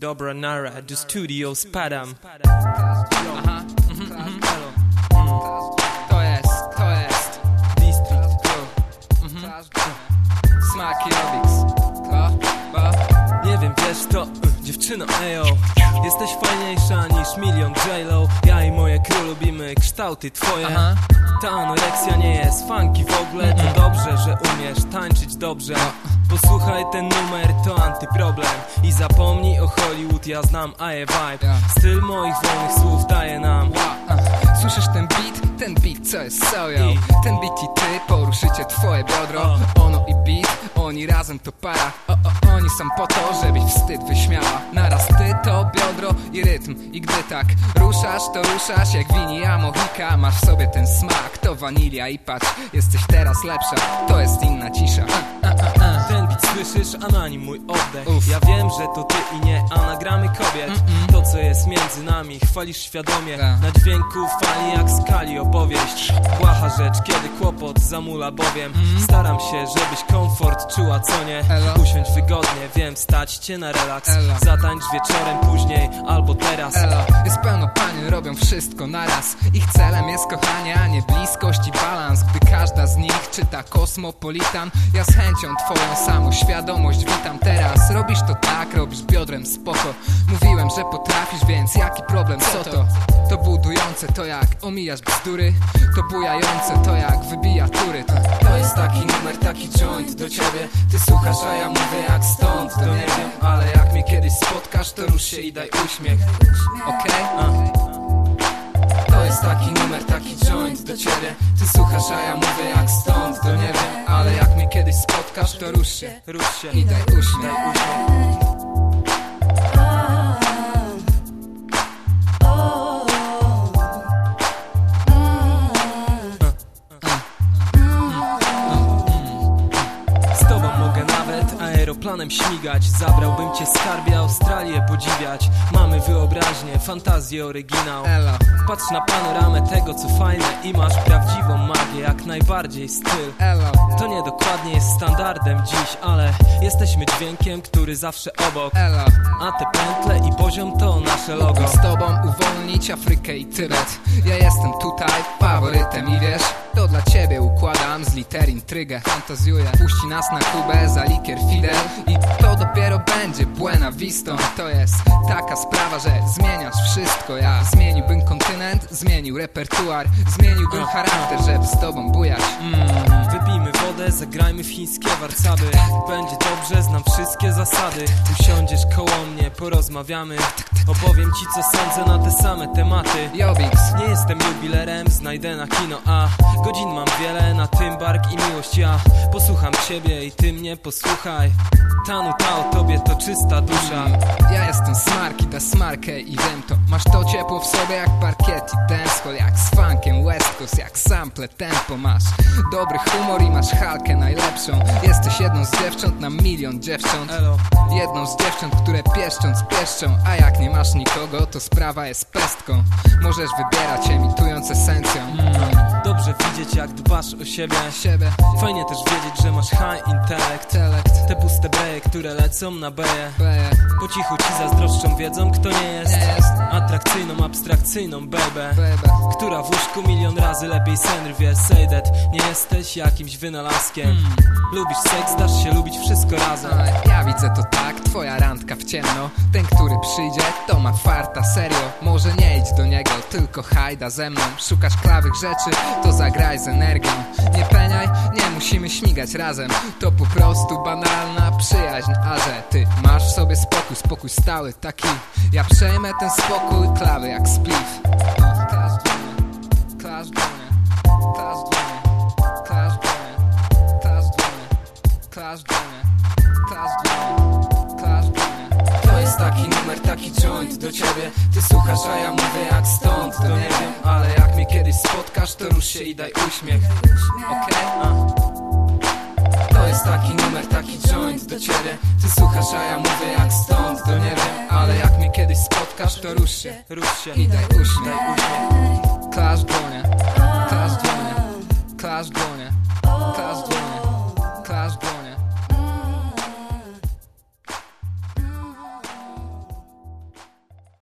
Dobra nara, do studio spadam. Aha, mhm, mhm. To jest, to jest. District Pro mhm. Smaki Robix. Nie wiem, wiesz to, y, dziewczyno ejo. Jesteś fajniejsza niż milion J-Lo. Ja i moje crew lubimy kształty twoje. Aha. Ta anoreksja nie jest funky w ogóle. To dobrze, że umiesz tańczyć dobrze. Posłuchaj ten numer, to antyproblem zapomnij o Hollywood, ja znam AE Vibe. Styl moich wolnych słów daje nam. Słyszysz ten beat? Ten beat co jest soją Ten beat i ty poruszycie twoje biodro. Ono i beat, oni razem to para. O, o, Oni są po to, żebyś wstyd wyśmiała. Naraz ty to biodro i rytm I gdy tak ruszasz, to ruszasz jak winia mohika. Masz w sobie ten smak, to wanilia i patrz Jesteś teraz lepsza, to jest inna cisza. A, a, a, a. Ten beat słyszysz, a na nim mój oddech. Uf. Ja wiem, że to ty i nie, a nagramy kobiet. To co jest między nami, chwalisz świadomie. Tak. Na dźwięku fali jak skali opowieść rzecz, kiedy kłopot zamula bowiem Staram się, żebyś komfort czuła, co nie. Usiądź wygodnie, wiem, stać cię na relaks. Zatańcz wieczorem później albo teraz. Jest pełno pań, robią wszystko naraz. Ich celem jest kochanie, a nie bliskość i balans. Gdy każda z nich czyta kosmopolitan Ja z chęcią twoją samoświadomość witam teraz. Robisz to tak, robisz biodrem spoko. Mówiłem, że potrafisz, więc jaki problem, co to? To budujące, to jak omijasz bzdury. To bujające, to jak wybija tury To, To jest taki numer, taki joint do ciebie. Ty słuchasz, a ja mówię jak stąd To nie wiem, ale jak mnie kiedyś spotkasz To rusz się i daj uśmiech. Okej? To jest taki numer, taki joint do ciebie. Ty słuchasz, a ja mówię jak stąd To nie wiem, ale jak mnie kiedyś spotkasz To rusz się. Rusz się. I daj uśmiech. Daj uśmiech aeroplanem śmigać. Zabrałbym cię skarbie Australię podziwiać. Mamy wyobraźnię, fantazję, oryginał. Elo. Patrz na panoramę tego co fajne I masz prawdziwą magię, jak najbardziej styl. Elo. To nie dokładnie jest standardem dziś, ale jesteśmy dźwiękiem, który zawsze obok. Elo. A te pętle i poziom to nasze logo. Z tobą uwolnić Afrykę i Tybet Ja jestem tutaj faworytem i wiesz To dla ciebie układam z liter intrygę. Fantazjuję, puści nas na Kubę za likier Fidel I to dopiero będzie Buena Vista. To jest taka sprawa, że zmieniasz wszystko. Ja zmieniłbym kontynent, zmienił repertuar Zmieniłbym charakter, żeby z tobą bujać. Mm, Wypijmy wodę, zagrajmy w chińskie warcaby. Będzie dobrze, znam wszystkie zasady. Usiądziesz koło mnie, porozmawiamy. Opowiem ci co sądzę na te same tematy. Jobix Nie jestem jubilerem, znajdę na kino A godzin mam wiele, na tym bark i miłość ja. Posłucham ciebie i ty mnie posłuchaj. Tanu ta o tobie to czysta dusza. Ja jestem smarki, da smarkę i wiem to. Masz to ciepło w sobie jak parkiet i dancehall Jak z Coast, jak sample tempo Masz. Dobry humor i masz halkę najlepszą. Jesteś jedną z dziewcząt na milion dziewcząt. Jedną z dziewcząt, które pieszcząc pieszczą. A jak nie masz nikogo, to sprawa jest pestką. Możesz wybierać emitując esencją. Dobrze widzieć jak dbasz o siebie. Siebie, Fajnie też wiedzieć, że masz high intelekt intelekt, Te puste breje, które lecą na beje. Beje. Po cichu ci zazdroszczą, wiedzą kto Nie jest. Atrakcyjną, abstrakcyjną Baby Która w łóżku milion razy lepiej sen rwie. Say that, nie jesteś jakimś wynalazkiem. Lubisz seks, dasz się lubić wszystko razem. Ja widzę to tak, twoja randka w ciemno. Ten, który przyjdzie, to ma farta, serio. Może nie idź do niego, tylko hajda ze mną. Szukasz klawych rzeczy, to zagraj z energią. Nie peniaj, nie musimy śmigać razem. To po prostu banalna przyjaźń A że ty masz w sobie spokój, spokój stały taki. Ja przejmę ten spokój, klawy jak spliff. Klasz dłonie, klasz dłonie, klasz dłonie, klasz dłonie, klasz klasz dłonie, klasz dłonie. To jest taki numer, taki joint do ciebie Ty słuchasz, a ja mówię jak stąd To nie wiem, ale jak mnie kiedyś spotkasz To rusz się i daj uśmiech Okej? To jest taki numer, taki joint do ciebie Ty słuchasz, a ja mówię jak stąd To nie wiem, ale jak mnie kiedyś spotkasz To rusz się Rusz się i daj uśmiech. Daj uśmiech Klasz dłonie, klasz dłonie, klasz dłonie, klasz dłonie.